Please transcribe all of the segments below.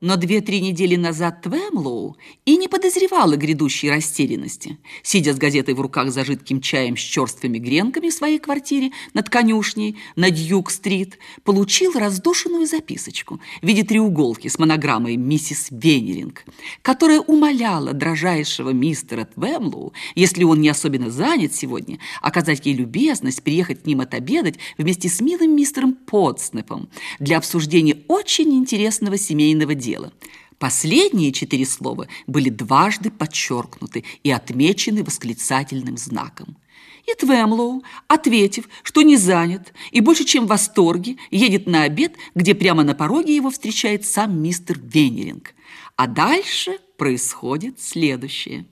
Но две-три недели назад Твемлоу и не подозревала грядущей растерянности. Сидя с газетой в руках за жидким чаем с черствыми гренками в своей квартире над конюшней на Дьюк-стрит, получил раздушенную записочку в виде треуголки с монограммой «Миссис Венеринг», которая умоляла дрожайшего мистера Твемлоу, если он не особенно занят сегодня, оказать ей любезность приехать к ним отобедать вместе с милым мистером Потснепом для обсуждения очень интересного семейного дела дела. Последние четыре слова были дважды подчеркнуты и отмечены восклицательным знаком. И Твемлоу, ответив, что не занят и больше чем в восторге, едет на обед, где прямо на пороге его встречает сам мистер Венеринг. А дальше происходит следующее.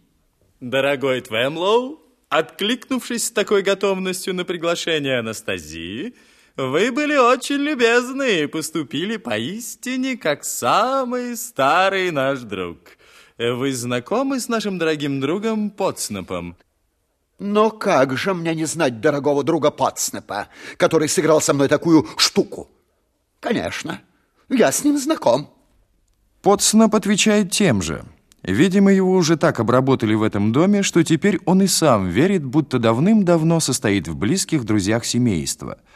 Дорогой Твемлоу, откликнувшись с такой готовностью на приглашение Анастазии, вы были очень любезны и поступили поистине как самый старый наш друг. Вы знакомы с нашим дорогим другом Потснепом? Но как же мне не знать дорогого друга Потснепа, который сыграл со мной такую штуку? Конечно, я с ним знаком. Потснеп отвечает тем же. Видимо, его уже так обработали в этом доме, что теперь он и сам верит, будто давным-давно состоит в близких друзьях семейства –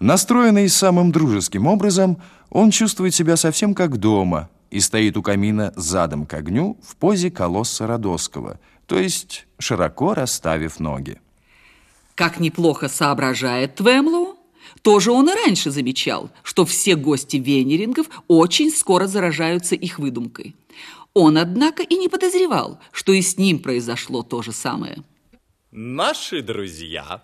Настроенный самым дружеским образом, он чувствует себя совсем как дома и стоит у камина задом к огню в позе колосса Родосского, то есть широко расставив ноги. Как неплохо соображает Твемлоу, тоже он и раньше замечал, что все гости венерингов очень скоро заражаются их выдумкой. Он, однако, и не подозревал, что и с ним произошло то же самое. Наши друзья,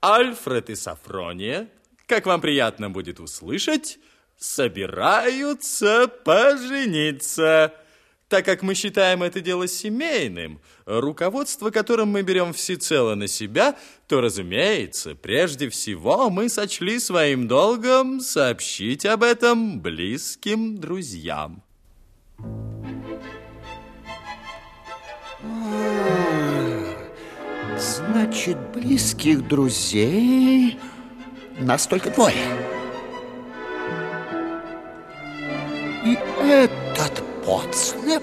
Альфред и Сафрония, как вам приятно будет услышать, собираются пожениться. Так как мы считаем это дело семейным, руководство которым мы берем всецело на себя, то, разумеется, прежде всего мы сочли своим долгом сообщить об этом близким друзьям. Значит, близких друзей нас только двое. И этот Потснеп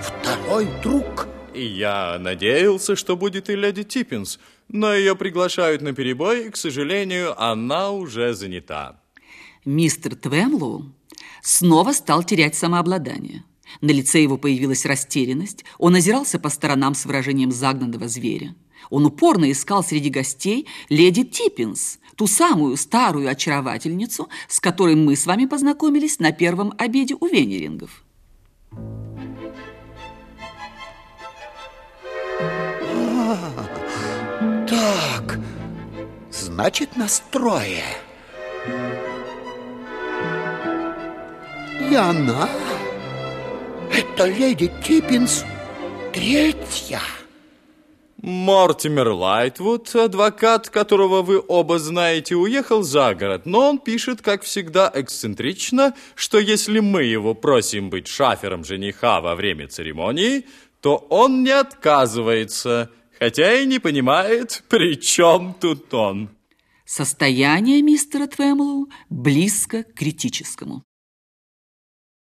второй друг. Я надеялся, что будет и леди Типпинс, но ее приглашают на перебой, и, к сожалению, она уже занята. Мистер Твемлоу снова стал терять самообладание. На лице его появилась растерянность, он озирался по сторонам с выражением загнанного зверя. Он упорно искал среди гостей леди Типпинс, ту самую старую очаровательницу, с которой мы с вами познакомились на первом обеде у Венерингов. А, так, значит, настрое. И она, это леди Типпинс, третья. Мортимер Лайтвуд, адвокат, которого вы оба знаете, уехал за город, но он пишет, как всегда, эксцентрично, что если мы его просим быть шафером жениха во время церемонии, то он не отказывается, хотя и не понимает, при чем тут он. Состояние мистера Твемлоу близко к критическому.